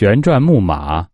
旋转木马。